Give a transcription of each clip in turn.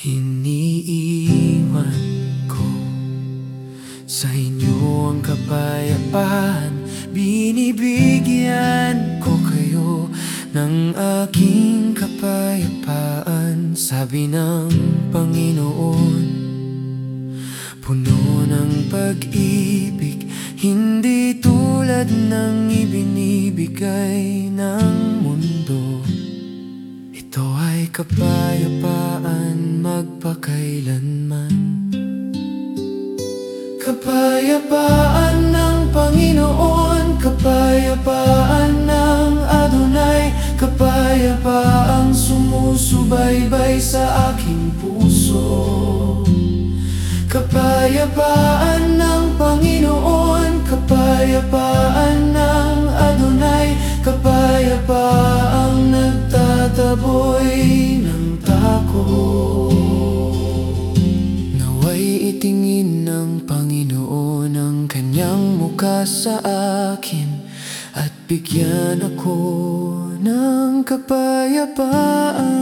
Iniiwan ko sa inyo ang kapayapaan. Binibigyan ko kayo ng aking kapayapaan. Sabi ng Panginoon Puno ng pag-ibig Hindi tulad ng ibinibigay ng mundo. Ito ay kapayapaan magpakailanman Kapayapaan ng Panginoon Kapayapaan ng Adonai Kapayapaang sumusubaybay sa aking puso. Kapayapaan ng Panginoon Kapayapaan ng Adonai Kapayapaang nagtataboy ng takot mukha sa akin At bigyan ako ng kapayapaan.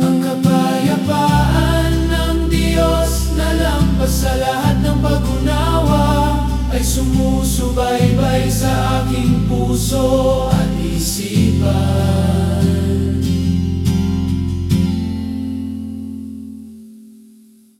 Ang kapayapaan ng Diyos na lampas sa lahat ng pag-unawa Ay sumusubaybay sa aking puso